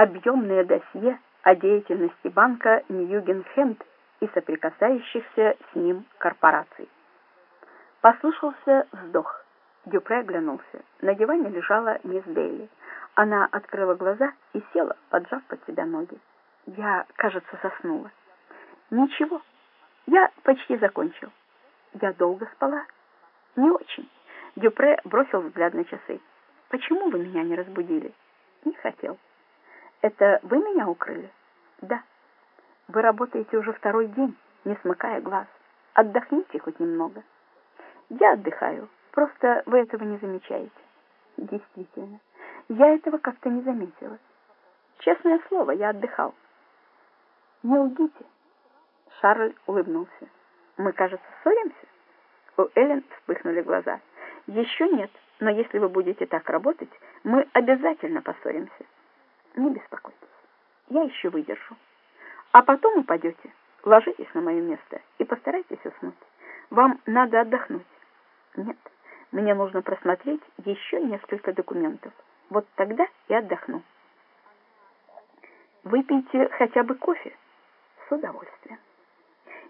объемное досье о деятельности банка Ньюген-Хенд и соприкасающихся с ним корпораций. Послышался вздох. Дюпре оглянулся. На диване лежала мисс Дейли. Она открыла глаза и села, поджав под себя ноги. Я, кажется, заснула. Ничего, я почти закончил. Я долго спала? Не очень. Дюпре бросил взгляд на часы. Почему вы меня не разбудили? Не хотел. Это вы меня укрыли? Да. Вы работаете уже второй день, не смыкая глаз. Отдохните хоть немного. Я отдыхаю, просто вы этого не замечаете. Действительно, я этого как-то не заметила. Честное слово, я отдыхал. Не лгите. Шарль улыбнулся. Мы, кажется, ссоримся? У Эллен вспыхнули глаза. Еще нет, но если вы будете так работать, мы обязательно поссоримся. Не беспокойтесь, я еще выдержу. А потом упадете, ложитесь на мое место и постарайтесь уснуть. Вам надо отдохнуть. Нет, мне нужно просмотреть еще несколько документов. Вот тогда и отдохну. Выпейте хотя бы кофе. С удовольствием.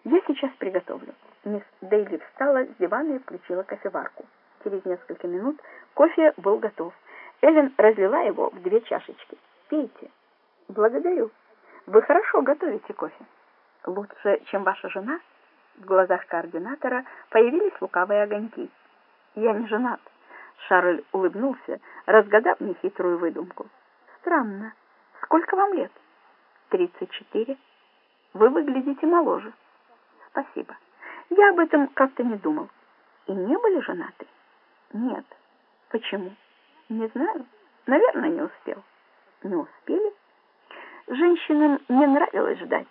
Я сейчас приготовлю. Мисс Дейли встала с дивана и включила кофеварку. Через несколько минут кофе был готов. Эллен разлила его в две чашечки. «Пейте». «Благодарю. Вы хорошо готовите кофе». «Лучше, чем ваша жена?» В глазах координатора появились лукавые огоньки. «Я не женат». Шарль улыбнулся, разгадав нехитрую выдумку. «Странно. Сколько вам лет?» «Тридцать четыре. Вы выглядите моложе». «Спасибо. Я об этом как-то не думал. И не были женаты?» «Нет». «Почему?» «Не знаю. Наверное, не успел». «Не успели?» Женщинам не нравилось ждать.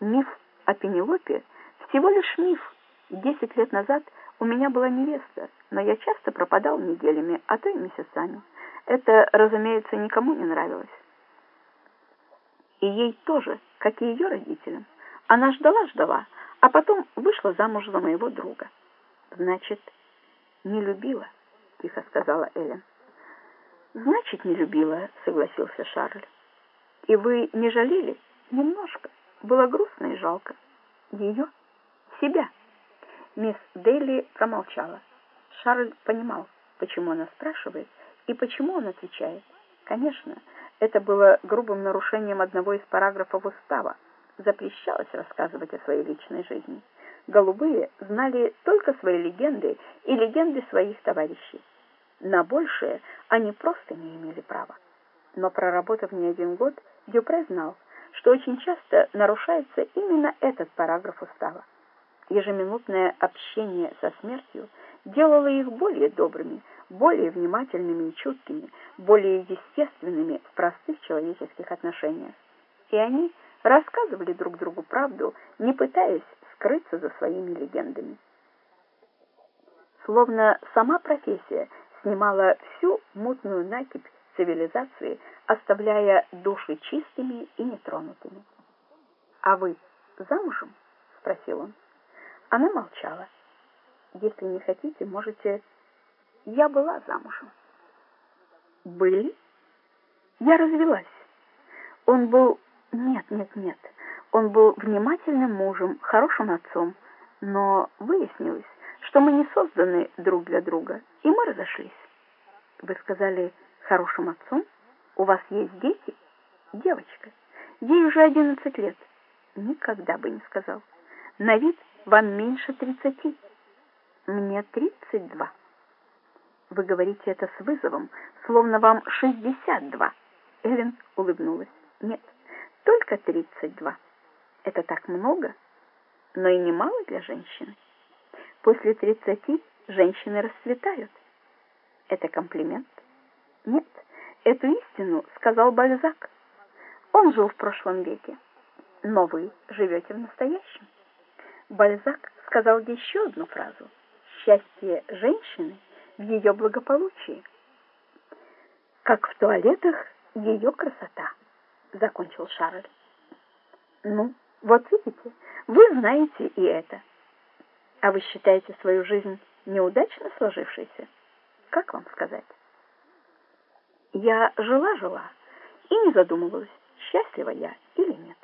Миф о Пенелопе всего лишь миф. Десять лет назад у меня была невеста, но я часто пропадал неделями, а то и месяцами. Это, разумеется, никому не нравилось. И ей тоже, как и ее родителям. Она ждала-ждала, а потом вышла замуж за моего друга. Значит, не любила, тихо сказала Эллен. Значит, не любила, согласился Шарль. И вы не жалели? Немножко. Было грустно и жалко. Ее? Себя. Мисс Дейли промолчала. Шарль понимал, почему она спрашивает и почему он отвечает. Конечно, это было грубым нарушением одного из параграфов устава. Запрещалось рассказывать о своей личной жизни. Голубые знали только свои легенды и легенды своих товарищей. На большее они просто не имели права. Но проработав не один год, Дюпре знал, что очень часто нарушается именно этот параграф устава. Ежеминутное общение со смертью делало их более добрыми, более внимательными и чуткими, более естественными в простых человеческих отношениях. И они рассказывали друг другу правду, не пытаясь скрыться за своими легендами. Словно сама профессия снимала всю мутную накипь цивилизации, оставляя души чистыми и нетронутыми. «А вы замужем?» — спросил он. Она молчала. «Если не хотите, можете...» «Я была замужем». «Были?» «Я развелась. Он был...» «Нет, нет, нет. Он был внимательным мужем, хорошим отцом, но выяснилось, что мы не созданы друг для друга, и мы разошлись. Вы сказали, хорошим отцом? У вас есть дети? Девочка. Ей уже одиннадцать лет. Никогда бы не сказал. На вид вам меньше тридцати. Мне тридцать два. Вы говорите это с вызовом, словно вам шестьдесят два. Эллен улыбнулась. Нет, только тридцать два. Это так много, но и немало для женщины. После тридцати женщины расцветают. Это комплимент? Нет, эту истину сказал Бальзак. Он жил в прошлом веке, но вы живете в настоящем. Бальзак сказал еще одну фразу. Счастье женщины в ее благополучии. Как в туалетах ее красота, закончил Шарль. Ну, вот видите, вы знаете и это. А вы считаете свою жизнь неудачно сложившейся? Как вам сказать? Я жила-жила и не задумывалась, счастлива я или нет.